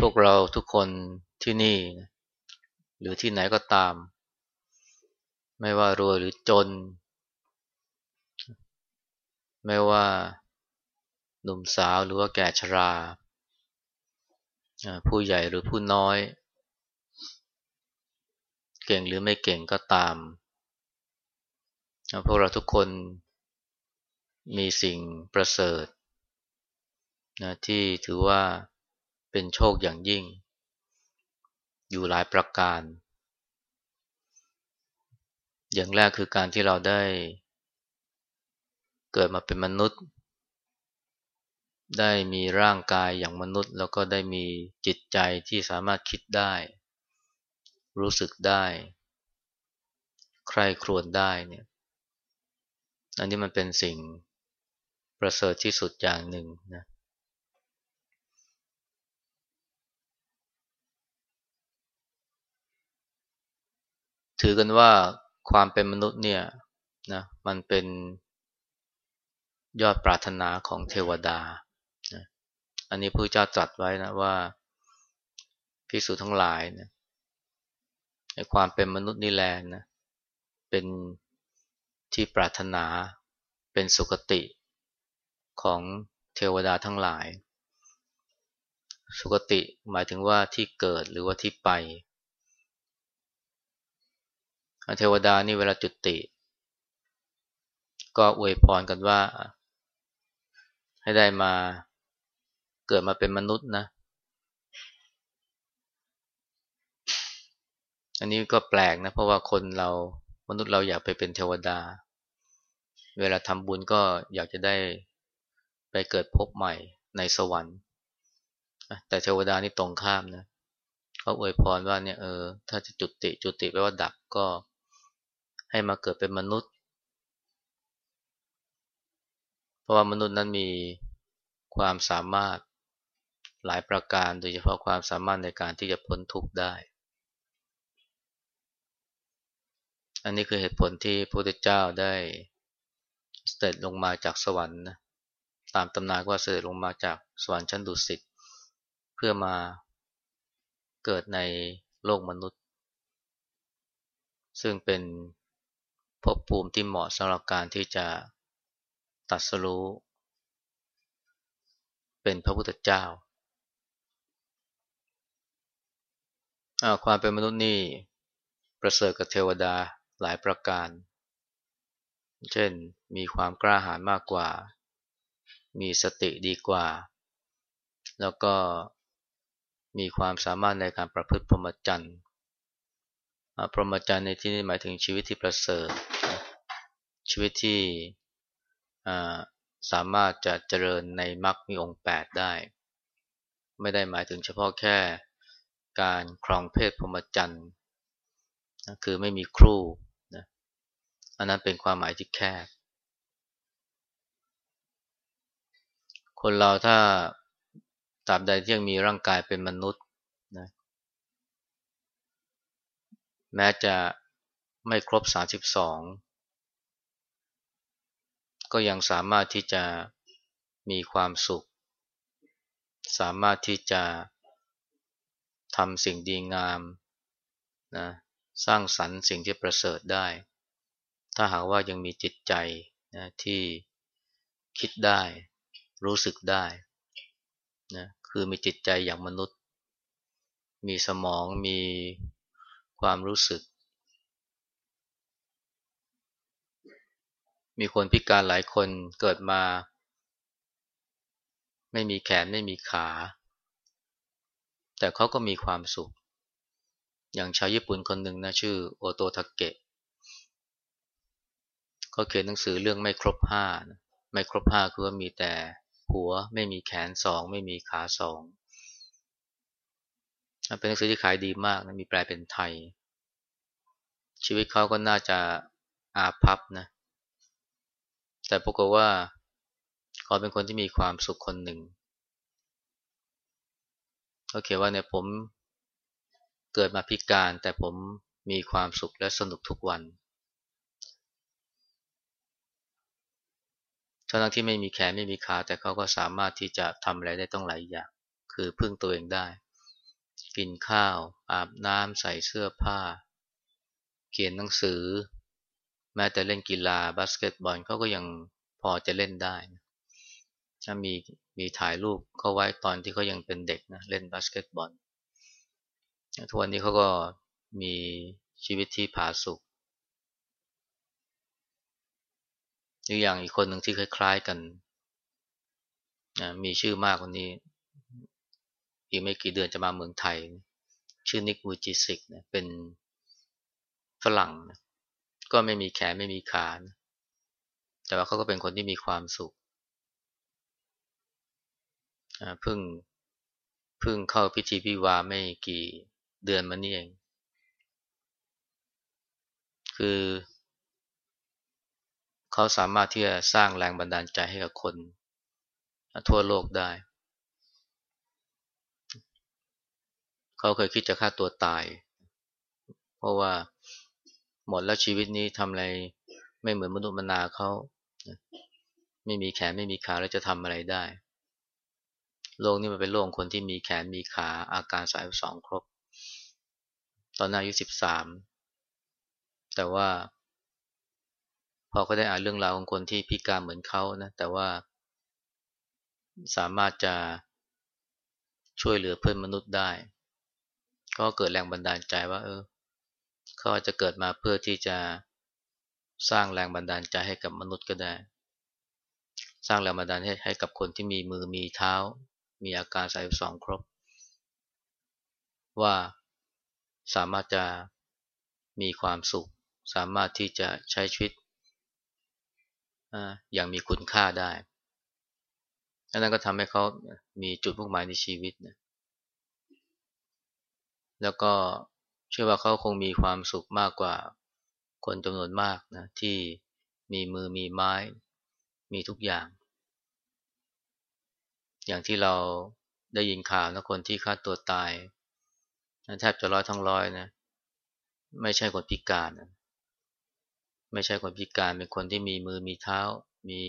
พวกเราทุกคนที่นี่ หรือที่ไหนก็ตาม ไม่ว่ารวยหรือจน ไม่ว่าหนุ่มสาวหรือว่าแก่ชรา ผู้ใหญ่หรือผู้น้อย เก่งหรือไม่เก่งก็ตาม พวกเราทุกคนมีสิ่งประเสริฐนะที่ถือว่า เป็นโชคอย่างยิ่ง อยู่หลายประการ อย่างแรกคือการที่เราได้ เกิดมาเป็นมนุษย์ ได้มีร่างกายอย่างมนุษย์ แล้วก็ได้มีจิตใจที่สามารถคิดได้ รู้สึกได้ ใครครวญได้เนี่ยอันนี้มันเป็นสิ่งประเสริฐที่สุดอย่างหนึ่งนะ ถือกันว่าความเป็นมนุษย์เนี่ยนะมันเป็นยอดปรารถนาของเทวดานะอันนี้พระเจ้าตรัสไว้นะว่าพิสูจทั้งหลายนะในความเป็นมนุษย์นี่แหละนะเป็นที่ปรารถนาเป็นสุคติของเทวดาทั้งหลาย สุคติหมายถึงว่าที่เกิดหรือว่าที่ไป เทวดานี่เวลาจุติ ก็อวยพรกันว่า ให้ได้มาเกิดมาเป็นมนุษย์นะ อันนี้ก็แปลกนะ เพราะว่าคนเรามนุษย์เราอยากไปเป็นเทวดา เวลาทำบุญก็อยากจะได้ไปเกิดพบใหม่ในสวรรค์ แต่เทวดานี่ตรงข้ามนะเขาอวยพรว่าเนี่ยเออถ้าจะจุติจุติแปลว่าดับก็ ให้มาเกิดเป็นมนุษย์ เพราะว่ามนุษย์นั้นมีความสามารถหลายประการ โดยเฉพาะความสามารถในการที่จะพ้นทุกข์ได้ อันนี้คือเหตุผลที่พระพุทธเจ้าได้เสด็จลงมาจากสวรรค์นะตามตำนานว่าเสด็จลงมาจากสวรรค์ชั้นดุสิตเพื่อมาเกิดในโลกมนุษย์ ซึ่งเป็น ภพภูมิที่เหมาะสำหรับการที่จะตัดสรู้ เป็นพระพุทธเจ้า ความเป็นมนุษย์นี่ประเสริฐกับเทวดาหลายประการ เช่นมีความกล้าหาญมากกว่า มีสติดีกว่า แล้วก็มีความสามารถในการประพฤติพรหมจรรย์พรหมจรรย์ในที่นี้หมายถึงชีวิตที่ประเสริฐ ชีวิตที่สามารถจะเจริญในมรรคมีองค์ 8 ได้ ไม่ได้หมายถึงเฉพาะแค่การครองเพศพรหมจรรย์คือไม่มีครูนะอันนั้นเป็นความหมายที่แคบ คนเราถ้าตราบใดที่ยังมีร่างกายเป็นมนุษย์นะแม้จะไม่ครบ 32 ก็ยังสามารถที่จะมีความสุข สามารถที่จะทำสิ่งดีงามนะสร้างสรรค์สิ่งที่ประเสริฐได้ ถ้าหากว่ายังมีจิตใจนะที่คิดได้ รู้สึกได้นะคือมีจิตใจอย่างมนุษย์ มีสมองมีความรู้สึก มีคนพิการหลายคนเกิดมา ไม่มีแขนไม่มีขา แต่เขาก็มีความสุข อย่างชาวญี่ปุ่นคนหนึ่งนะชื่อโอโตทาเกะเขาเขียนหนังสือเรื่องไม่ครบห้าไม่ครบห้าคือว่ามีแต่หัวไม่มีแขนสองไม่มีขาสองเป็นหนังสือที่ขายดีมากนะมีแปลเป็นไทย ชีวิตเขาก็น่าจะอาภัพนะ แต่ปรากฏว่าเขาเป็นคนที่มีความสุขคนหนึ่งเขาเขียนว่าเนี่ยผมเกิดมาพิการแต่ผมมีความสุขและสนุกทุกวันทั้งที่ไม่มีแขนไม่มีขาแต่เขาก็สามารถที่จะทำอะไรได้ต้องหลายอย่าง คือพึ่งตัวเองได้ กินข้าว อาบน้ำใส่เสื้อผ้า เขียนหนังสือ แม้แต่เล่นกีฬาบาสเกตบอลเขาก็ยังพอจะเล่นได้ถ้ามีมีถ่ายรูปเขาไว้ตอนที่เขายังเป็นเด็กนะเล่นบาสเกตบอลทุกวันนี้เขาก็มีชีวิตที่ผาสุกอีกอย่างอีกคนหนึ่งที่คล้ายๆกันนะมีชื่อมากคนนี้ อีกไม่กี่เดือนจะมาเมืองไทย ชื่อนิกวูจิสิกนะเป็นฝรั่งนะ ก็ไม่มีแขนไม่มีขานะแต่ว่าเขาก็เป็นคนที่มีความสุขเพิ่งเพิ่งเข้าพิธีพิวาไม่กี่เดือนมานี่เอง คือเขาสามารถที่จะสร้างแรงบันดาลใจให้กับคนทั่วโลกได้ เขาเคยคิดจะฆ่าตัวตาย เพราะว่า หมดแล้วชีวิตนี้ทำอะไรไม่เหมือนมนุษย์มนาเขาไม่มีแขนไม่มีขาแล้วจะทำอะไรได้ โลกนี้มันเป็นโลกคนที่มีแขนมีขาอาการสายสองครบ ตอนอายุสิบสามแต่ว่า พอเขาได้อ่านเรื่องราวของคนที่พิการเหมือนเขานะ แต่ว่า สามารถจะช่วยเหลือเพื่อนมนุษย์ได้ ก็เกิดแรงบันดาลใจว่า เออ เขาจะเกิดมาเพื่อที่จะสร้างแรงบันดาลใจให้กับมนุษย์ก็ได้ สร้างแรงบันดาลให้ให้กับคนที่มีมือมีเท้า มีอาการสายสองครบ ว่าสามารถจะมีความสุข สามารถที่จะใช้ชีวิตอย่างมีคุณค่าได้นั้นก็ทำให้เขามีจุดมุ่งหมายในชีวิตนะแล้วก็ ชื่อว่าเขาคงมีความสุขมากกว่าคนจำนวนมากนะที่มีมือมีไม้ มีทุกอย่าง อย่างที่เราได้ยินข่าวนะคนที่ฆ่าตัวตายแทบจะร้อยทั้งร้อยนะไม่ใช่คนพิการนะไม่ใช่คนพิการเป็นคนที่มีมือมีเท้า มี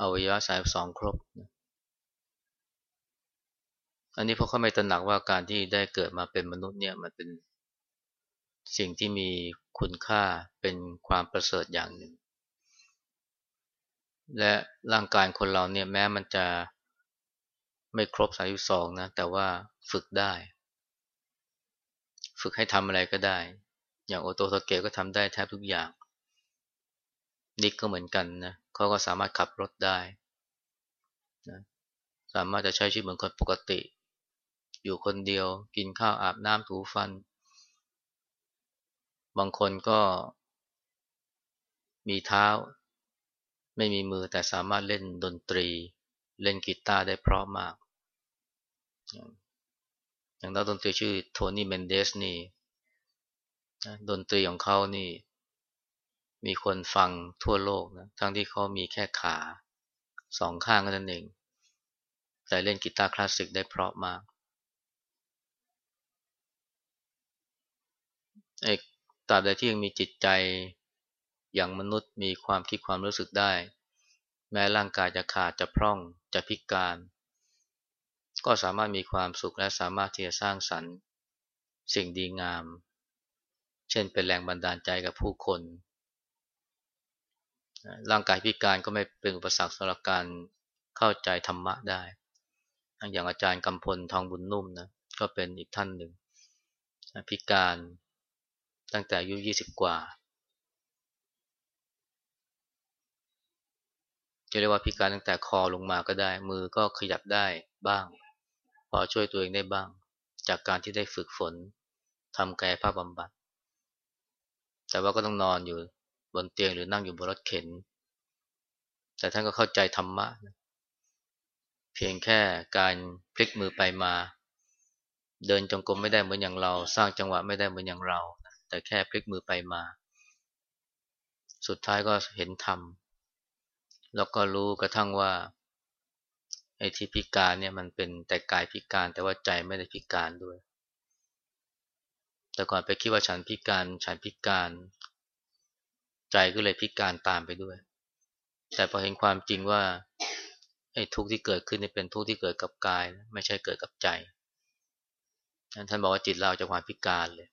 อวัยวะสายสองครบนะอันนี้เพราะเขาไม่ตระหนักว่าการที่ได้เกิดมาเป็นมนุษย์เนี่ยมันเป็น สิ่งที่มีคุณค่าเป็นความประเสริฐอย่างหนึ่ง และร่างกายคนเราเนี่ยแม้มันจะไม่ครบสายุสองนะ แต่ว่าฝึกได้ ฝึกให้ทำอะไรก็ได้ อย่างโอโตสเกะก็ทำได้แทบทุกอย่าง นิกก็เหมือนกันนะเขาก็สามารถขับรถได้นะสามารถจะใช้ชีวิตเหมือนคนปกติ อยู่คนเดียวกินข้าวอาบน้ำถูฟัน บางคนก็มีเท้า ไม่มีมือแต่สามารถเล่นดนตรี เล่นกีตาร์ได้เพราะมาก อย่างนักดนตรีชื่อโทนี่เมนเดสนี่ดนตรีของเขานี่ มีคนฟังทั่วโลกนะทั้งที่เขามีแค่ขาสองข้างก็นั่นเอง แต่เล่นกีตาร์คลาสสิกได้เพราะมากไอ้ ตราบใดที่ยังมีจิตใจอย่างมนุษย์มีความคิดความรู้สึกได้ แม้ร่างกายจะขาดจะพร่องจะพิการ ก็สามารถมีความสุขและสามารถที่จะสร้างสรรค์ สิ่งดีงาม เช่นเป็นแรงบันดาลใจกับผู้คน ร่างกายพิการก็ไม่เป็นอุปสรรคสำหรับการเข้าใจธรรมะได้ อย่างอาจารย์กำพลทองบุญนุ่มนะก็เป็นอีกท่านหนึ่งพิการ ตั้งแต่อายุยี่สิบกว่า จะเรียกว่าพิการตั้งแต่คอลงมาก็ได้ มือก็ขยับได้บ้าง พอช่วยตัวเองได้บ้าง จากการที่ได้ฝึกฝนทำกายภาพบำบัด แต่ว่าก็ต้องนอนอยู่บนเตียงหรือนั่งอยู่บนรถเข็น แต่ท่านก็เข้าใจธรรมะเพียงแค่การพลิกมือไปมา เดินจงกรมไม่ได้เหมือนอย่างเรา สร้างจังหวะไม่ได้เหมือนอย่างเรา แต่แค่พลิกมือไปมา สุดท้ายก็เห็นธรรม แล้วก็รู้กระทั่งว่าไอ้ที่พิการเนี่ยมันเป็นแต่กายพิการแต่ว่าใจไม่ได้พิการด้วย แต่ก่อนไปคิดว่าฉันพิการฉันพิการ ใจก็เลยพิการตามไปด้วย แต่พอเห็นความจริงว่าไอ้ทุกข์ที่เกิดขึ้นนี่เป็นทุกข์ที่เกิดกับกาย ไม่ใช่เกิดกับใจท่านบอกว่าจิตเราจะความพิการเลย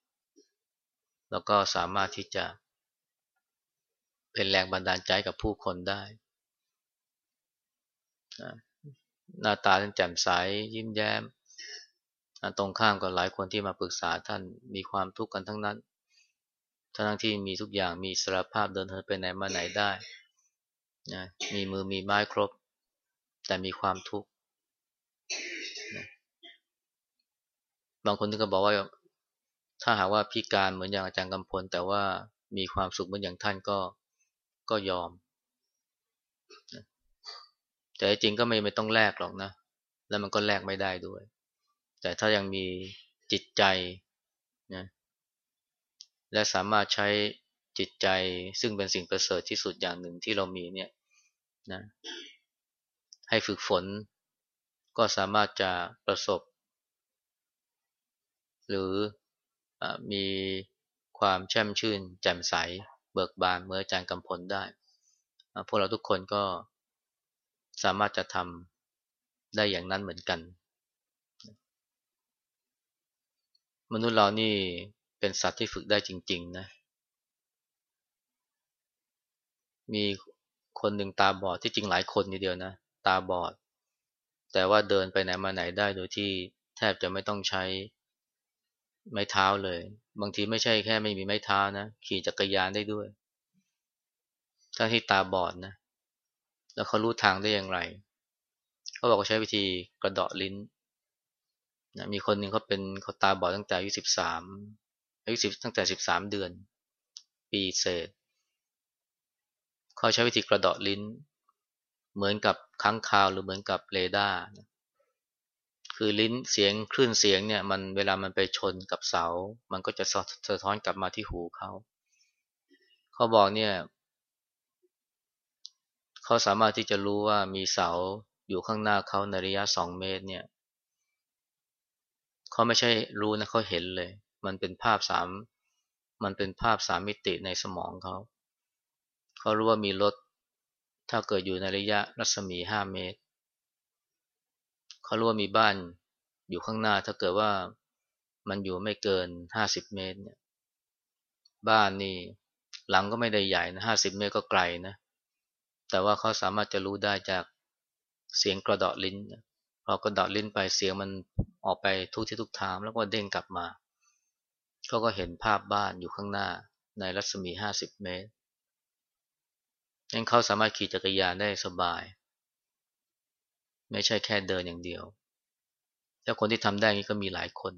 แล้วก็สามารถที่จะเป็นแรงบันดาลใจกับผู้คนได้ หน้าตาท่านแจ่มใสยิ้มแย้ม ตรงข้ามกับหลายคนที่มาปรึกษาท่านมีความทุกข์กันทั้งนั้นทั้งที่มีทุกอย่างมีสารภาพเดินเหินไปไหนมาไหนได้นะมีมือมีไม้ครบ แต่มีความทุกข์บางคนก็บอกว่า ถ้าหากว่าพิการเหมือนอย่างอาจารย์กำพล แต่ว่ามีความสุขเหมือนอย่างท่านก็ก็ยอม แต่จริงก็ไม่ไม่ต้องแลกหรอกนะ แล้วมันก็แลกไม่ได้ด้วย แต่ถ้ายังมีจิตใจนะและสามารถใช้จิตใจซึ่งเป็นสิ่งประเสริฐที่สุดอย่างหนึ่งที่เรามีเนี่ยนะให้ฝึกฝน ก็สามารถจะประสบ หรืออ มีความแช่มชื่น แจ่มใส เบิกบานเมื่ออาจารย์กำพลได้ พวกเราทุกคนก็สามารถจะทำได้อย่างนั้นเหมือนกัน มนุษย์เรานี่เป็นสัตว์ที่ฝึกได้จริง ๆ นะ มีคนหนึ่งตาบอดที่จริงหลายคนทีเดียวนะ ตาบอด แต่ว่าเดินไปไหนมาไหนได้โดยที่แทบจะไม่ต้องใช้ ไม้เท้าเลย บางทีไม่ใช่แค่ไม่มีไม้เท้านะขี่จักรยานได้ด้วย ถ้าที่ตาบอดนะ แล้วเขารู้ทางได้อย่างไร เขาบอกว่าใช้วิธีกระดาะลิ้นนะมีคนหนึ่งเขาเป็นเขาตาบอดตั้งแต่อายุสิบสามอายุสิบตั้งแต่สิบสามเดือน ปีเศษเขาใช้วิธีกระดาะลิ้น เหมือนกับค้างคาวหรือเหมือนกับเรดาร์ คือลิ้นเสียงคลื่นเสียงเนี่ยมันเวลามันไปชนกับเสา มันก็จะสะท้อนกลับมาที่หูเขา เขาบอกเนี่ย เขาสามารถที่จะรู้ว่ามีเสาอยู่ข้างหน้าเขาในระยะสองเมตรเนี่ย เขาไม่ใช่รู้นะเขาเห็นเลย มันเป็นภาพสามมันเป็นภาพสามมิติในสมองเขา เขารู้ว่ามีรถ ถ้าเกิดอยู่ในระยะรัศมีห้าเมตร เขารู้ว่ามีบ้านอยู่ข้างหน้า ถ้าเกิดว่ามันอยู่ไม่เกินห้าสิบเมตรเนี่ย บ้านนี่หลังก็ไม่ได้ใหญ่นะห้าสิบเมตรก็ไกลนะ แต่ว่าเขาสามารถจะรู้ได้จากเสียงกระดาะลิ้นพอกระดาะลิ้นไปเสียงมันออกไปทุกที่ทุกทางแล้วก็เด้งกลับมาเขาก็เห็นภาพบ้านอยู่ข้างหน้าในรัศมีห้าสิบเมตรงั้นเขาสามารถขี่จักรยานได้สบาย ไม่ใช่แค่เดินอย่างเดียว แล้วคนที่ทำได้นี้ก็มีหลายคน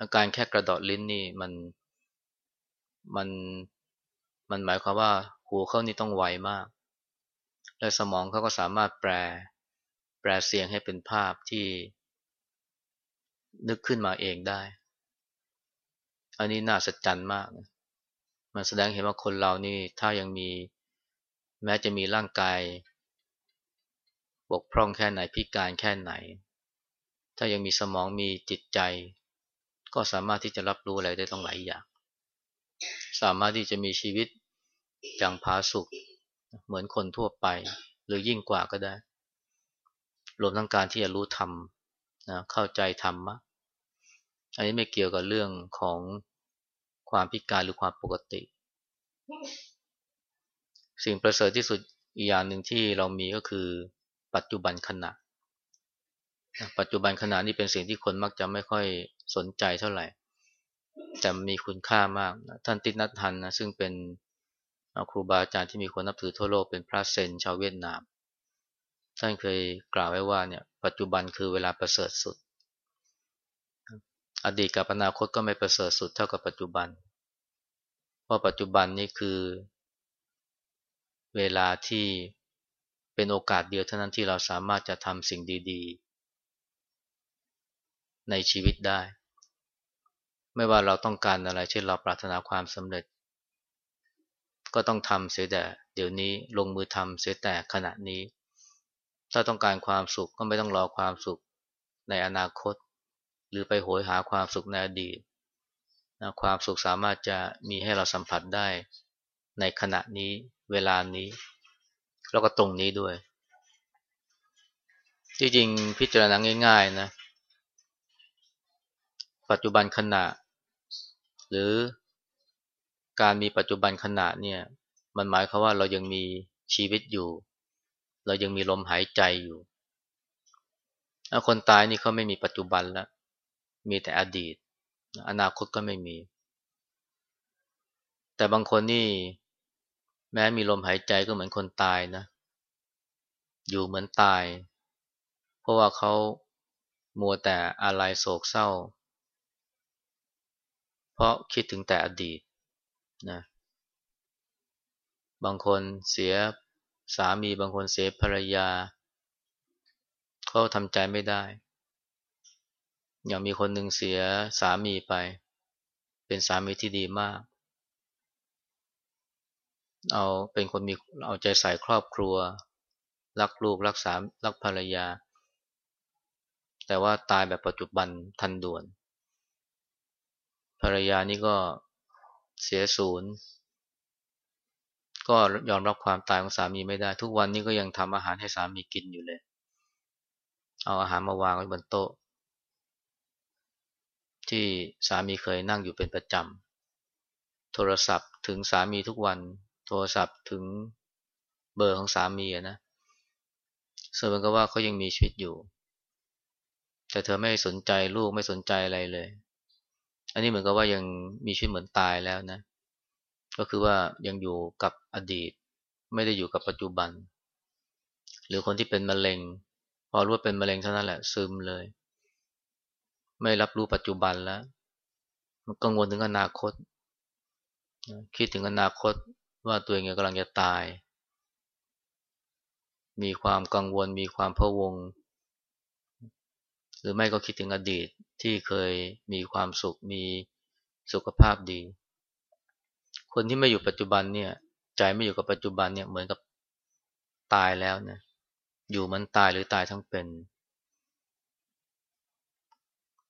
อาการแค่กระดอดลิ้นนี่มันมันมันหมายความว่าหูเขานี่ต้องไวมาก และสมองเขาก็สามารถแปล แปลเสียงให้เป็นภาพที่ นึกขึ้นมาเองได้ อันนี้น่าสัจจันมากนะมันแสดงเห็นว่าคนเรานี่ถ้ายังมี แม้จะมีร่างกาย บกพร่องแค่ไหนพิการแค่ไหน ถ้ายังมีสมองมีจิตใจ ก็สามารถที่จะรับรู้อะไรได้ต้องหลายอย่าง สามารถที่จะมีชีวิตอย่างผาสุกเหมือนคนทั่วไป หรือยิ่งกว่าก็ได้ รวมทั้งการที่จะรู้ธรรมนะเข้าใจธรรมะอันนี้ไม่เกี่ยวกับเรื่องของความพิการหรือความปกติ สิ่งประเสริฐที่สุดอีกอย่างหนึ่งที่เรามีก็คือ ปัจจุบันขณะ ปัจจุบันขณะนี่เป็นสิ่งที่คนมักจะไม่ค่อยสนใจเท่าไหร่ แต่มีคุณค่ามาก ท่านตินัททันนะซึ่งเป็นครูบาอาจารย์ที่มีคนนับถือทั่วโลกเป็นพระเซนชาวเวียดนาม ท่านเคยกล่าวไว้ว่าเนี่ยปัจจุบันคือเวลาประเสริฐสุด อดีตกับอนาคตก็ไม่ประเสริฐสุดเท่ากับปัจจุบัน เพราะปัจจุบันนี่คือเวลาที่ เป็นโอกาสเดียวเท่านั้นที่เราสามารถจะทำสิ่งดีๆ ในชีวิตได้ ไม่ว่าเราต้องการอะไร เช่นเราปรารถนาความสำเร็จ ก็ต้องทำเสียแต่เดี๋ยวนี้ลงมือทำเสียแต่ขณะนี้ ถ้าต้องการความสุขก็ไม่ต้องรอความสุขในอนาคต หรือไปโหยหาความสุขในอดีตนะความสุขสามารถจะมีให้เราสัมผัสได้ในขณะนี้เวลานี้ แล้วก็ตรงนี้ด้วย ที่จริงพิจารณาง่าย ๆนะ ปัจจุบันขณะ หรือการมีปัจจุบันขณะเนี่ย มันหมายความว่าเรายังมีชีวิตอยู่ เรายังมีลมหายใจอยู่ถ้าคนตายนี่เขาไม่มีปัจจุบันแล้วมีแต่อดีต อนาคตก็ไม่มี แต่บางคนนี่ แม้มีลมหายใจก็เหมือนคนตายนะ อยู่เหมือนตาย เพราะว่าเขามัวแต่อะไรโศกเศร้า เพราะคิดถึงแต่อดีตนะบางคนเสียสามีบางคนเสียภรรยา เขาทำใจไม่ได้ อย่างมีคนหนึ่งเสียสามีไป เป็นสามีที่ดีมาก เอาเป็นคนมีเอาใจใส่ครอบครัว รักลูกรักสามรักภรรยา แต่ว่าตายแบบปัจจุบันทันด่วน ภรรยานี่ก็เสียศูนย์ ก็ยอมรับความตายของสามีไม่ได้ ทุกวันนี้ก็ยังทำอาหารให้สามีกินอยู่เลย เอาอาหารมาวางไว้บนโต๊ะ ที่สามีเคยนั่งอยู่เป็นประจำโทรศัพท์ถึงสามีทุกวัน โทรศัพท์ถึงเบอร์ของสามีนะเสมือนกับว่าเขายังมีชีวิตอยู่ แต่เธอไม่สนใจลูกไม่สนใจอะไรเลย อันนี้เหมือนกับว่ายังมีชีวิตเหมือนตายแล้วนะ ก็คือว่ายังอยู่กับอดีต ไม่ได้อยู่กับปัจจุบัน หรือคนที่เป็นมะเร็ง พอรู้ว่าเป็นมะเร็งเท่านั้นแหละซึมเลย ไม่รับรู้ปัจจุบันแล้ว มันกังวลถึงอนาคต คิดถึงอนาคต ว่าตัวเองกำลังจะตาย มีความกังวล มีความพะวง หรือไม่ก็คิดถึงอดีตที่เคยมีความสุข มีสุขภาพดี คนที่ไม่อยู่ปัจจุบันเนี่ย ใจไม่อยู่กับปัจจุบันเนี่ยเหมือนกับตายแล้วนะ อยู่มันตายหรือตายทั้งเป็น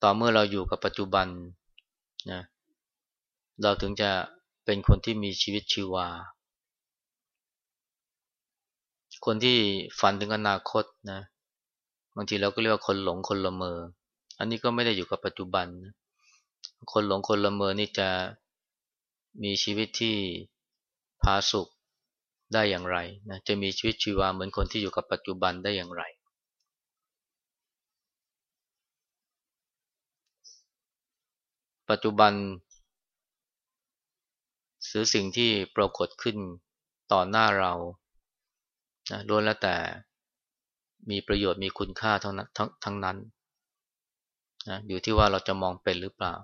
ต่อเมื่อเราอยู่กับปัจจุบันนะ เราถึงจะ เป็นคนที่มีชีวิตชีวา คนที่ฝันถึงอนาคตนะบางทีเราก็เรียกว่าคนหลงคนละเมอ อันนี้ก็ไม่ได้อยู่กับปัจจุบัน คนหลงคนละเมอนี่จะมีชีวิตที่พาสุขได้อย่างไรนะจะมีชีวิตชีวาเหมือนคนที่อยู่กับปัจจุบันได้อย่างไร ปัจจุบัน สือสิ่งที่ปรากฏขึ้นต่อหน้าเรานะล้วนแล้วแต่มีประโยชน์มีคุณค่าทั้งนั้นทั้งทั้งนั้นนะอยู่ที่ว่าเราจะมองเป็นหรือเปล่า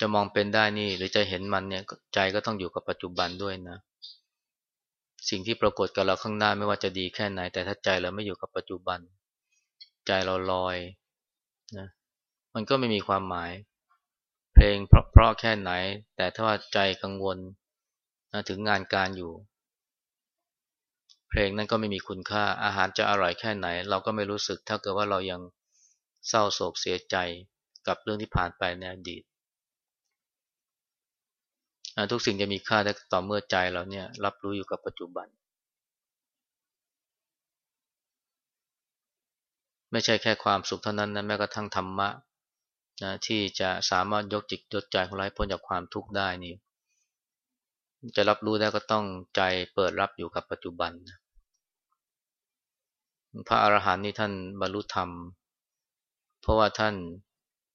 จะมองเป็นได้นี่หรือจะเห็นมันเนี่ยใจก็ต้องอยู่กับปัจจุบันด้วยนะ สิ่งที่ปรากฏกับเราข้างหน้าไม่ว่าจะดีแค่ไหน แต่ถ้าใจเราไม่อยู่กับปัจจุบัน ใจเราลอยนะมันก็ไม่มีความหมาย เพลงเพราะเพราะแค่ไหน แต่ถ้าว่าใจกังวลนะถึงงานการอยู่ เพลงนั้นก็ไม่มีคุณค่าอาหารจะอร่อยแค่ไหน เราก็ไม่รู้สึกถ้าเกิดว่าเรายังเศร้าโศกเสียใจกับเรื่องที่ผ่านไปในอดีตทุกสิ่งจะมีค่าได้ต่อเมื่อใจเราเนี่ยรับรู้อยู่กับปัจจุบัน ไม่ใช่แค่ความสุขเท่านั้นนะแม้กระทั่งธรรมะ นะที่จะสามารถยกจิตยกใจของเราให้พ้นจากความทุกข์ได้นี่ จะรับรู้ได้ก็ต้องใจเปิดรับอยู่กับปัจจุบันพระอรหันต์นี่ท่านบรรลุธรรม เพราะว่าท่าน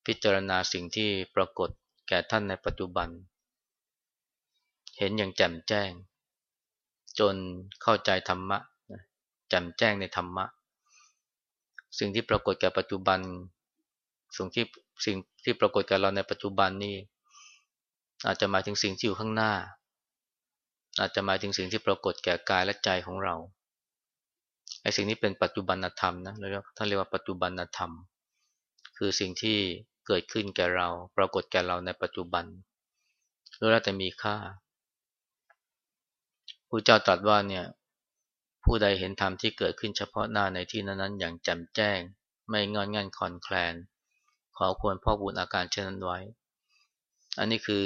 พิจารณาสิ่งที่ปรากฏแก่ท่านในปัจจุบัน เห็นอย่างแจ่มแจ้ง จนเข้าใจธรรมะแจ่มแจ้งในธรรมะ สิ่งที่ปรากฏแก่ปัจจุบันสิ่งที่ สิ่งที่ปรากฏแก่เราในปัจจุบันนี่อาจจะหมายถึงสิ่งที่อยู่ข้างหน้า อาจจะหมายถึงสิ่งที่ปรากฏแก่กายและใจของเราไอ้สิ่งนี้เป็นปัจจุบันธรรมนะเราท่านเรียกว่าปัจจุบันธรรม คือสิ่งที่เกิดขึ้นแก่เรา ปรากฏแก่เราในปัจจุบันแล้วแต่มีค่าพระเจ้าตรัสว่าเนี่ยผู้ใดเห็นธรรมที่เกิดขึ้นเฉพาะหน้าในที่นั้นๆอย่างแจ่มแจ้ง ไม่งอนงันคอนแคลน ขอควรพ่อบุญอาการเช่นนั้นไว้ อันนี้คือ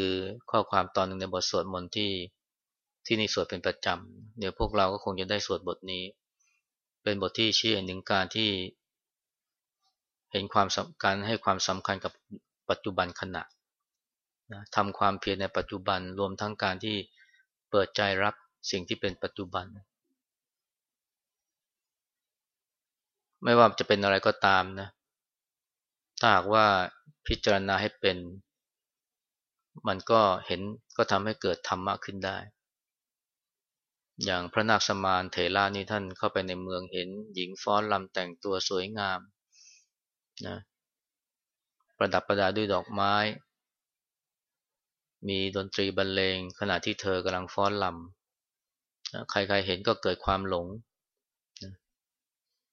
ข้อความตอนหนึ่งในบทสวดมนต์ที่ที่นี่สวดเป็นประจำ เดี๋ยวพวกเราก็คงจะได้สวดบทนี้ เป็นบทที่ชี้เห็นถึงการที่ เห็นความสำคัญให้ความสำคัญกับปัจจุบันขณะนะทำความเพียรในปัจจุบันรวมทั้งการที่เปิดใจรับสิ่งที่เป็นปัจจุบัน ไม่ว่าจะเป็นอะไรก็ตามนะ ถ้าหากว่าพิจารณาให้เป็น มันก็เห็นก็ทำให้เกิดธรรมะขึ้นได้ อย่างพระนาคสมานเถระนี่ท่านเข้าไปในเมืองเห็น หญิงฟ้อนลำแต่งตัวสวยงามนะประดับประดาด้วยดอกไม้ มีดนตรีบรรเลงขณะที่เธอกำลังฟ้อนลำใครๆเห็นก็เกิดความหลง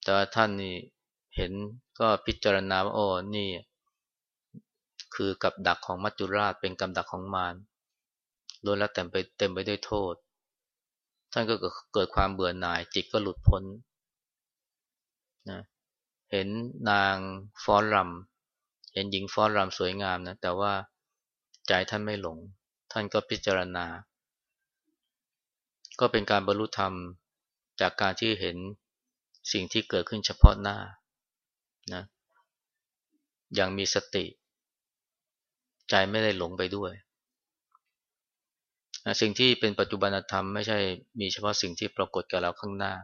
แต่ท่านนี่ เห็นก็พิจารณาว่าโอ้นี่ คือกับดักของมัจจุราชเป็นกับดักของมารล้วนแล้วเต็มไปเต็มไปด้วยโทษ ท่านก็เกิดความเบื่อหน่ายจิตก็หลุดพ้นนะเห็นนางฟ้อนรำเห็นหญิงฟ้อนรำสวยงามนะแต่ว่าใจท่านไม่หลง ท่านก็พิจารณา ก็เป็นการบรรลุธรรมจากการที่เห็นสิ่งที่เกิดขึ้นเฉพาะหน้า นะอย่างมีสติ ใจไม่ได้หลงไปด้วย สิ่งที่เป็นปัจจุบันธรรมไม่ใช่มีเฉพาะสิ่งที่ปรากฏกับเราข้างหน้า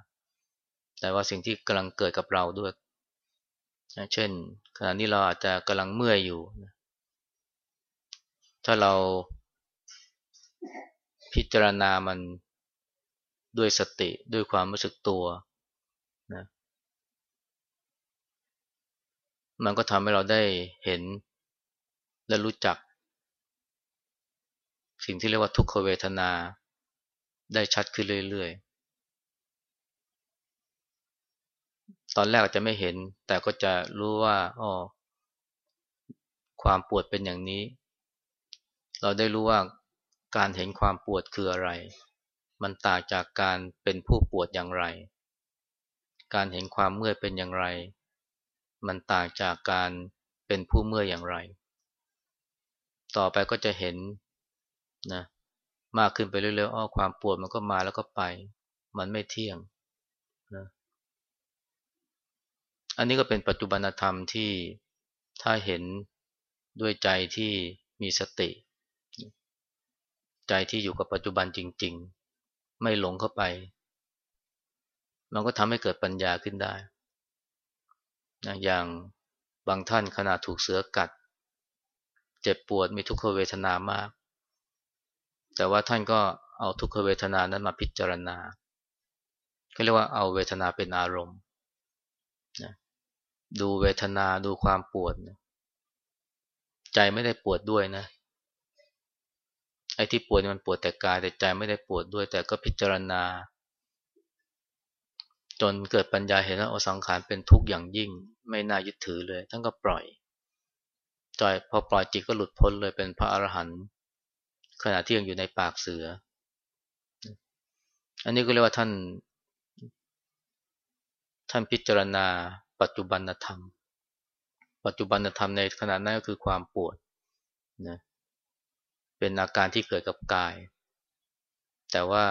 แต่ว่าสิ่งที่กำลังเกิดกับเราด้วยนะเช่น ขณะนี้เราอาจจะกำลังเมื่อยอยู่นะถ้าเราพิจารณามันด้วยสติด้วยความรู้สึกตัวนะ มันก็ทำให้เราได้เห็นและรู้จัก สิ่งที่เรียกว่าทุกขเวทนาได้ชัดขึ้นเรื่อยๆ ตอนแรกอาจจะไม่เห็น แต่ก็จะรู้ว่าอ๋อความปวดเป็นอย่างนี้ เราได้รู้ว่าการเห็นความปวดคืออะไร มันต่างจากการเป็นผู้ปวดอย่างไร การเห็นความเมื่อยเป็นอย่างไร มันต่างจากการเป็นผู้เมื่อยอย่างไร ต่อไปก็จะเห็นนะมากขึ้นไปเรื่อยๆอ้อความปวดมันก็มาแล้วก็ไป มันไม่เที่ยงนะอันนี้ก็เป็นปัจจุบันธรรมที่ถ้าเห็นด้วยใจที่มีสติ ใจที่อยู่กับปัจจุบันจริง ๆ ไม่หลงเข้าไป มันก็ทำให้เกิดปัญญาขึ้นได้ นะอย่างบางท่านขณะถูกเสือกัด เจ็บปวดมีทุกขเวทนามาก แต่ว่าท่านก็เอาทุกขเวทนานั้นมาพิจารณาก็เรียกว่าเอาเวทนาเป็นอารมณ์นะดูเวทนาดูความปวดนะใจไม่ได้ปวดด้วยนะไอ้ที่ปวดมันปวดแต่กายแต่ใจไม่ได้ปวดด้วย แต่ก็พิจารณา จนเกิดปัญญาเห็นว่าอสังขารเป็นทุกข์อย่างยิ่ง ไม่น่ายึดถือเลย ท่านก็ปล่อยจอยพอปล่อยจิตก็หลุดพ้นเลยเป็นพระอรหันต์ขณะที่ยังอยู่ในปากเสือ อันนี้ก็เรียกว่าท่าน ท่านพิจารณา ปัจจุบันธรรม ปัจจุบันธรรมในขณะนั้นก็คือความปวดนะเป็นอาการที่เกิดกับกาย แต่ว่า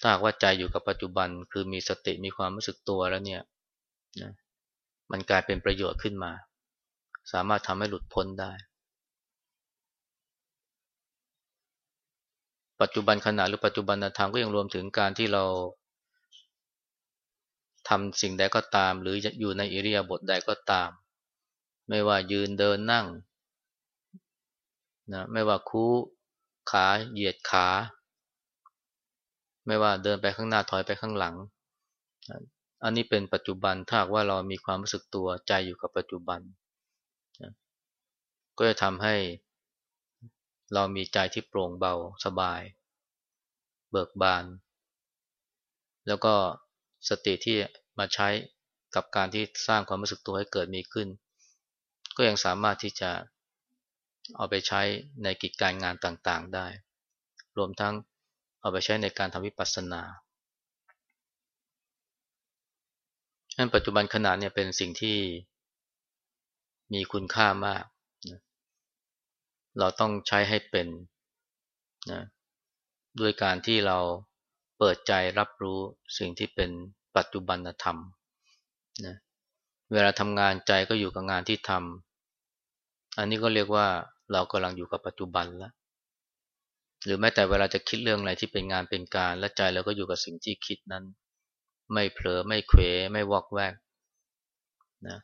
ถ้าหากว่าใจอยู่กับปัจจุบันคือมีสติมีความรู้สึกตัวแล้วเนี่ยนะ มันกลายเป็นประโยชน์ขึ้นมา สามารถทำให้หลุดพ้นได้ ปัจจุบันขณะหรือปัจจุบันธรรมก็ยังรวมถึงการที่เราทำสิ่งใดก็ตาม หรืออยู่ในอิริยาบถใดก็ตาม ไม่ว่ายืนเดินนั่งนะไม่ว่าคู่ขาเหยียดขา ไม่ว่าเดินไปข้างหน้าถอยไปข้างหลัง อันนี้เป็นปัจจุบันถ้าว่าเรามีความรู้สึกตัวใจอยู่กับปัจจุบันก็จะทำให้เรามีใจที่โปร่งเบาสบาย เบิกบาน แล้วก็สติที่มาใช้กับการที่สร้างความรู้สึกตัวให้เกิดมีขึ้น ก็ยังสามารถที่จะเอาไปใช้ในกิจการงานต่างๆได้ รวมทั้งเอาไปใช้ในการทำวิปัสสนา อันปัจจุบันขณะเนี่ยเป็นสิ่งที่มีคุณค่ามากนะเราต้องใช้ให้เป็นนะด้วยการที่เราเปิดใจรับรู้สิ่งที่เป็นปัจจุบันธรรมนะเวลาทำงานใจก็อยู่กับงานที่ทำอันนี้ก็เรียกว่าเรากำลังอยู่กับปัจจุบันแล้วหรือแม้แต่เวลาจะคิดเรื่องอะไรที่เป็นงานเป็นการและใจเราก็อยู่กับสิ่งที่คิดนั้น ไม่เผลอไม่เขวไม่วอกแวกนะ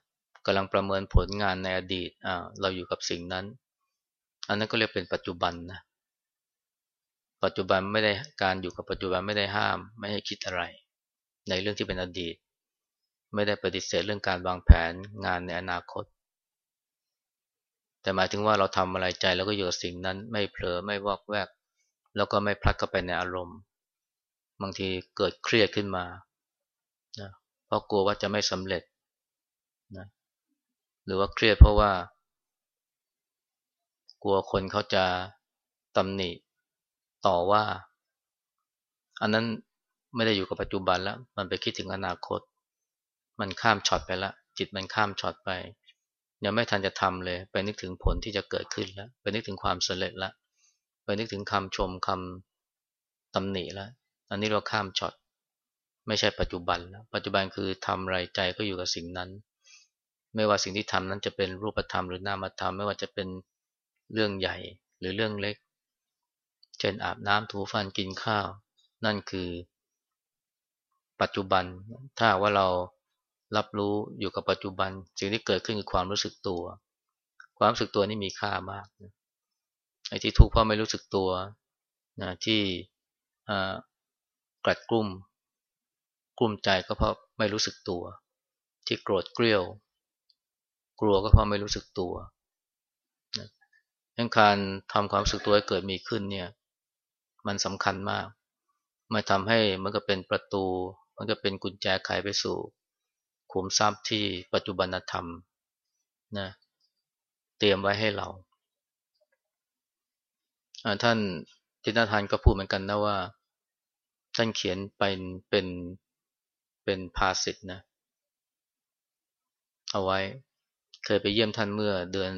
กำลังประเมินผลงานในอดีตอ่าเราอยู่กับสิ่งนั้น อันนั้นก็เรียกเป็นปัจจุบันนะปัจจุบันไม่ได้การอยู่กับปัจจุบันไม่ได้ห้าม ไม่ให้คิดอะไร ในเรื่องที่เป็นอดีต ไม่ได้ปฏิเสธเรื่องการวางแผนงานในอนาคต แต่หมายถึงว่าเราทำอะไรใจแล้วก็อยู่กับสิ่งนั้น ไม่เผลอไม่วอกแวก แล้วก็ไม่พลัดเข้าไปในอารมณ์ บางทีเกิดเครียดขึ้นมา ราะกลัวว่าจะไม่สำเร็จนะหรือว่าเครียดเพราะว่า กลัวคนเขาจะตำหนิต่อว่า อันนั้นไม่ได้อยู่กับปัจจุบันแล้ว มันไปคิดถึงอนาคต มันข้ามช็อตไปละจิตมันข้ามช็อตไป ยังไม่ทันจะทำเลย ไปนึกถึงผลที่จะเกิดขึ้นแล้ว ไปนึกถึงความสำเร็จแล้วไปนึกถึงคำชมคำตำหนิแล้ว อันนี้เราข้ามช็อต ไม่ใช่ปัจจุบันแล้วปัจจุบันคือทำไรใจก็อยู่กับสิ่งนั้น ไม่ว่าสิ่งที่ทำนั้นจะเป็นรูปธรรมหรือนามธรรม ไม่ว่าจะเป็นเรื่องใหญ่หรือเรื่องเล็ก เช่นอาบน้ำถูฟันกินข้าว นั่นคือ ปัจจุบัน ถ้าว่าเรารับรู้อยู่กับปัจจุบัน สิ่งที่เกิดขึ้นคือความรู้สึกตัว ความรู้สึกตัวนี่มีค่ามากไอ้ที่ทุกข์เพราะไม่รู้สึกตัวนะที่กลัดกลุ้ม กุ้มใจก็เพราะไม่รู้สึกตัว ที่โกรธเกลียว กลัวก็เพราะไม่รู้สึกตัวดังการทำความรู้สึกตัวให้เกิดมีขึ้นเนี่ย มันสำคัญมากมาทำให้มันก็เป็นประตู มันก็เป็นกุญแจไขไปสู่ขุมทรัพย์ที่ปัจจุบันธรรมนะเตรียมไว้ให้เราท่านทินทานก็พูดเหมือนกันนะว่า ท่านเขียนเป็นเป็น เป็นภาษิตนะ เอาไว้ เคยไปเยี่ยมท่านเมื่อเดือน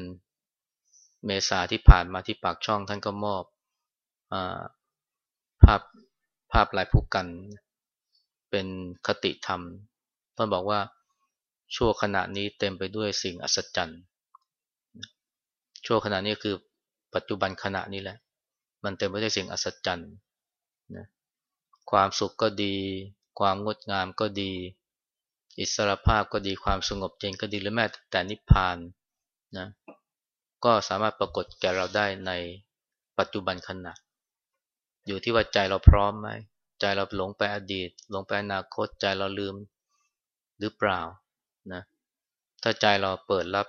เมษาที่ผ่านมาที่ปากช่องท่านก็มอบอภาพภาพลายผู้กัน เป็นคติธรรมท่านบอกว่าชั่วขณะนี้เต็มไปด้วยสิ่งอัศจรรย์ชั่วขณะนี้คือปัจจุบันขณะนี้แหละ มันเต็มไปด้วยสิ่งอัศจรรย์นะความสุขก็ดี ความงดงามก็ดี อิสรภาพก็ดีความสงบเย็นก็ดีหรือแม้แต่นิพพานนะก็สามารถปรากฏแก่เราได้ในปัจจุบันขณะ อยู่ที่ว่าใจเราพร้อมไหมใจเราหลงไปอดีต หลงไปอนาคตใจเราลืมหรือเปล่านะถ้าใจเราเปิดรับ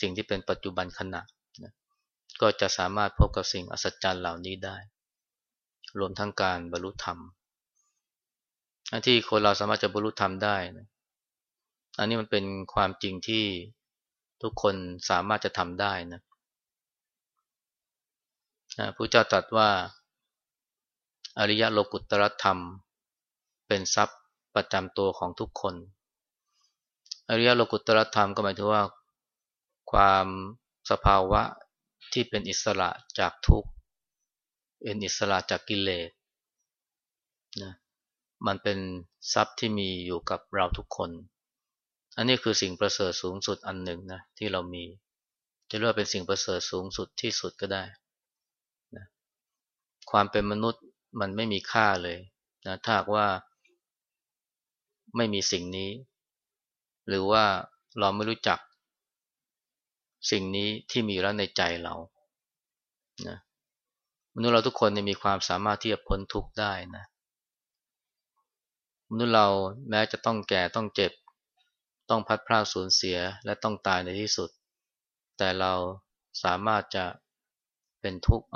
สิ่งที่เป็นปัจจุบันขณะนะก็จะสามารถพบกับสิ่งอัศจรรย์เหล่านี้ได้ รวมทั้งการบรรลุธรรม ที่คนเราสามารถจะบรรลุธรรมได้นะอันนี้มันเป็นความจริงที่ทุกคนสามารถจะทำได้นะพระเจ้าตรัสว่า อริยโลกุตตรธรรม เป็นทรัพย์ประจำตัวของทุกคน อริยโลกุตรธรรมก็หมายถึงว่า ความสภาวะที่เป็นอิสระจากทุกข์เป็นอิสระจากกิเลสนะ มันเป็นทรัพย์ที่มีอยู่กับเราทุกคน อันนี้คือสิ่งประเสริฐสูงสุดอันหนึ่งนะที่เรามี จะเรียกว่าเป็นสิ่งประเสริฐสูงสุดที่สุดก็ได้นะความเป็นมนุษย์มันไม่มีค่าเลยนะถ้าว่า ไม่มีสิ่งนี้ หรือว่าเราไม่รู้จัก สิ่งนี้ที่มีอยู่แล้วในใจเรานะมนุษย์เราทุกคนมีความสามารถที่จะพ้นทุกข์ได้นะ มนุษย์เราแม้จะต้องแก่ต้องเจ็บ ต้องพัดพลาดสูญเสียและต้องตายในที่สุด แต่เราสามารถจะเป็นทุกข์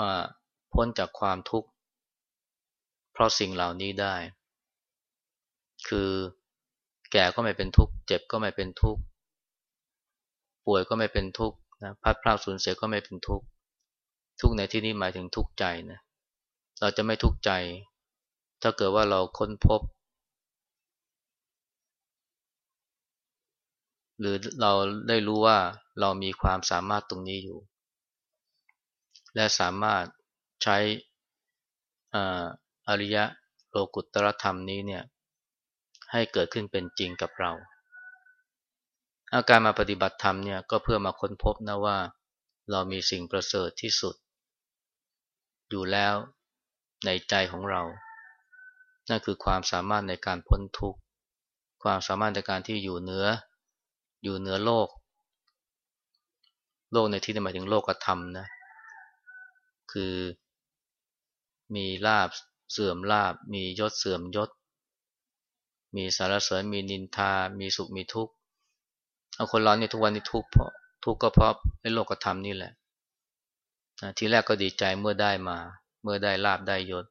พ้นจากความทุกข์เพราะสิ่งเหล่านี้ได้ คือแก่ก็ไม่เป็นทุกข์เจ็บก็ไม่เป็นทุกข์ป่วยก็ไม่เป็นทุกข์นะพัดพลาดสูญเสียก็ไม่เป็นทุกข์ทุกข์ในที่นี้หมายถึงทุกข์ใจนะเราจะไม่ทุกข์ใจ ถ้าเกิดว่าเราค้นพบ หรือเราได้รู้ว่าเรามีความสามารถตรงนี้อยู่ และสามารถใช้อริยะโลกุตตรธรรมนี้เนี่ยให้เกิดขึ้นเป็นจริงกับเรา อาการมาปฏิบัติธรรมเนี่ยก็เพื่อมาค้นพบนะว่า เรามีสิ่งประเสริฐที่สุด อยู่แล้วในใจของเรา นั่นคือความสามารถในการพ้นทุกข์ ความสามารถในการที่อยู่เหนือ อยู่เหนือโลก โลกในที่นี้หมายถึงโลกธรรมนะ คือมีลาบเสื่อมลาบ มียศเสื่อมยศ มีสารเสริญมีนินทา มีสุขมีทุกข์เอาคนเราเนี่ยทุกวันนี้ทุกข์เพราะทุกข์ก็เพราะในโลกธรรมนี่แหละทีแรกก็ดีใจเมื่อได้มา เมื่อได้ลาบได้ยศ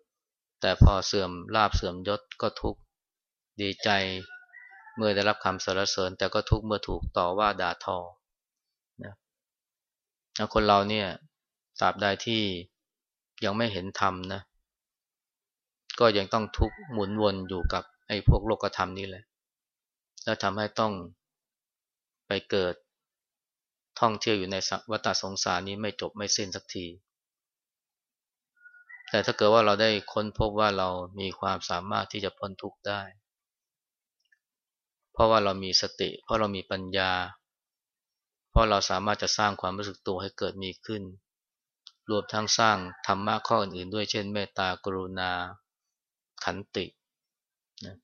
แต่พอเสื่อมลาบเสื่อมยศก็ทุกข์ดีใจ เมื่อได้รับคำสรรเสริญ แต่ก็ทุกเมื่อถูกต่อว่าด่าทอนะคนเราเนี่ยตราบใดที่ยังไม่เห็นธรรมนะ ก็ยังต้องทุกข์หมุนวนอยู่กับไอ้พวกโลกธรรมนี่แหละ แล้วทำให้ต้องไปเกิดท่องเที่ยวอยู่ในวัฏสงสารนี้ไม่จบไม่สิ้นสักที แต่ถ้าเกิดว่าเราได้ค้นพบว่าเรามีความสามารถที่จะพ้นทุกข์ได้ เพราะว่าเรามีสติ เพราะเรามีปัญญา เพราะเราสามารถจะสร้างความรู้สึกตัวให้เกิดมีขึ้น รวมทั้งสร้างธรรมะข้ออื่นๆด้วยเช่นเมตตากรุณา ขันตินะ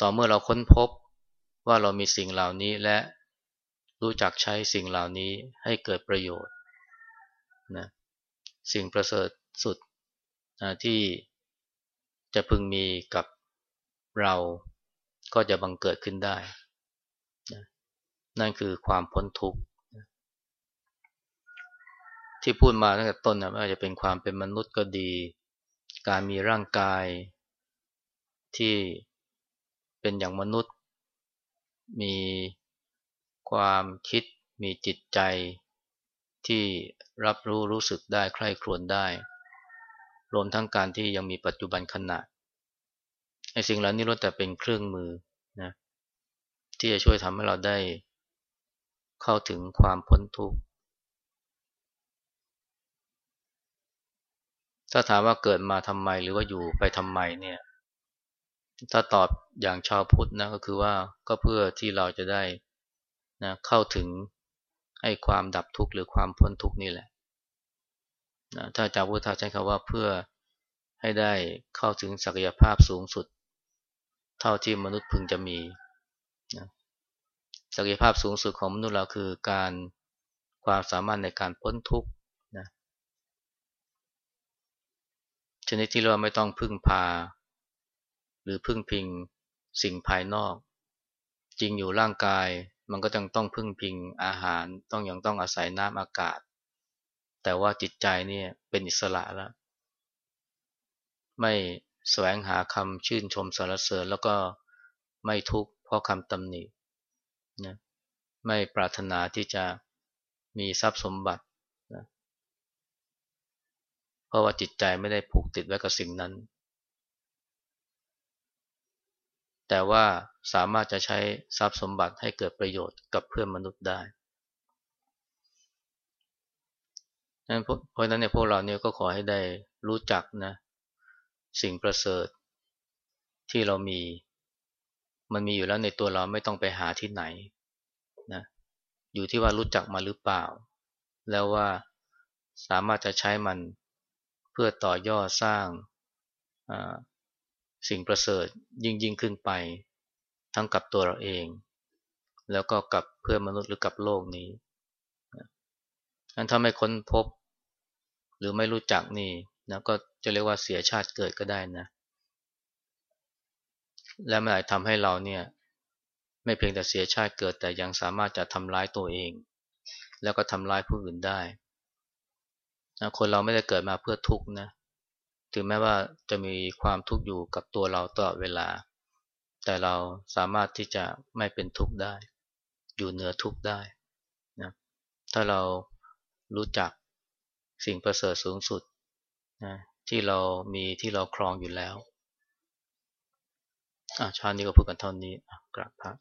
ต่อเมื่อเราค้นพบว่าเรามีสิ่งเหล่านี้และรู้จักใช้สิ่งเหล่านี้ให้เกิดประโยชน์นะสิ่งประเสริฐสุดนะที่ จะพึงมีกับเราก็จะบังเกิดขึ้นได้ นั่นคือความพ้นทุกข์ ที่พูดมาตั้งแต่ต้นนะไม่ว่าจะเป็นความเป็นมนุษย์ก็ดี การมีร่างกายที่เป็นอย่างมนุษย์ มีความคิด มีจิตใจที่รับรู้รู้สึกได้ใคร่ครวญได้ รวมทั้งการที่ยังมีปัจจุบันขณะไอ้สิ่งเหล่านี้ล้วนแต่เป็นเครื่องมือนะที่จะช่วยทำให้เราได้เข้าถึงความพ้นทุกข์ถ้าถามว่าเกิดมาทำไมหรือว่าอยู่ไปทำไมเนี่ย ถ้าตอบอย่างชาวพุทธนะก็คือว่าก็เพื่อที่เราจะได้นะเข้าถึงให้ความดับทุกข์หรือความพ้นทุกข์นี่แหละ นะถ้าอาจารย์พุทธาใช้คำว่าเพื่อให้ได้เข้าถึงศักยภาพสูงสุด เท่าที่มนุษย์พึงจะมีนะศักยภาพสูงสุดของมนุษย์เราคือการความสามารถในการพ้นทุกข์นะชนิดที่เราไม่ต้องพึ่งพา หรือพึ่งพิงสิ่งภายนอก จริงอยู่ร่างกายมันก็จังต้องพึ่งพิงอาหารต้องยังต้องอาศัยน้ำอากาศ แต่ว่าจิตใจเนี่ยเป็นอิสระแล้ว ไม่แสวงหาคำชื่นชมสรรเสริญแล้วก็ไม่ทุกข์เพราะคำตำหนินะไม่ปรารถนาที่จะมีทรัพย์สมบัตินะเพราะว่าจิตใจไม่ได้ผูกติดไว้กับสิ่งนั้น แต่ว่าสามารถจะใช้ทรัพย์สมบัติให้เกิดประโยชน์กับเพื่อนมนุษย์ได้ เพราะนั้นเนี่ยพวกเราเนี่ยก็ขอให้ได้รู้จักนะสิ่งประเสริฐที่เรามี มันมีอยู่แล้วในตัวเราไม่ต้องไปหาที่ไหนนะอยู่ที่ว่ารู้จักมาหรือเปล่า แล้วว่าสามารถจะใช้มันเพื่อต่อยอดสร้างสิ่งประเสริฐยิ่งยิ่งขึ้นไป ทั้งกับตัวเราเอง แล้วก็กับเพื่อนมนุษย์หรือกับโลกนี้อันถ้าไม่ค้นพบ หรือไม่รู้จักนี่นะก็จะเรียกว่าเสียชาติเกิดก็ได้นะ และมันอาจทำให้เราเนี่ยไม่เพียงแต่เสียชาติเกิดแต่ยังสามารถจะทำร้ายตัวเอง แล้วก็ทำร้ายผู้อื่นได้นะคนเราไม่ได้เกิดมาเพื่อทุกข์นะถึงแม้ว่าจะมีความทุกข์อยู่กับตัวเราตลอดเวลา แต่เราสามารถที่จะไม่เป็นทุกข์ได้ อยู่เหนือทุกข์ได้นะถ้าเรารู้จัก สิ่งประเสริฐสูงสุดนะที่เรามีที่เราครองอยู่แล้วชาตินี้ก็พูดกันเท่านี้กราบพระ